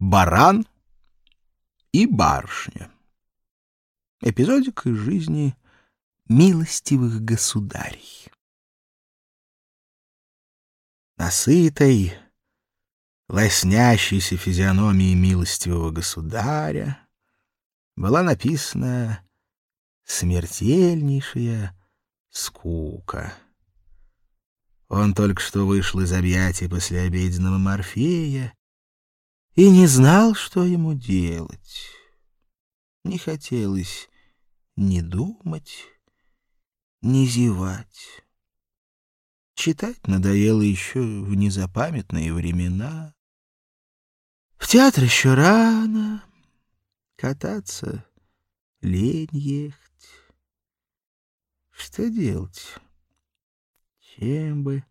Баран и барышня. Эпизодик из жизни милостивых государей. На сытой, лоснящейся физиономии милостивого государя была написана смертельнейшая скука. Он только что вышел из объятий после обеденного морфея и не знал, что ему делать. Не хотелось ни думать, ни зевать. Читать надоело еще в незапамятные времена. В театр еще рано, кататься лень ехать. Что делать? Чем бы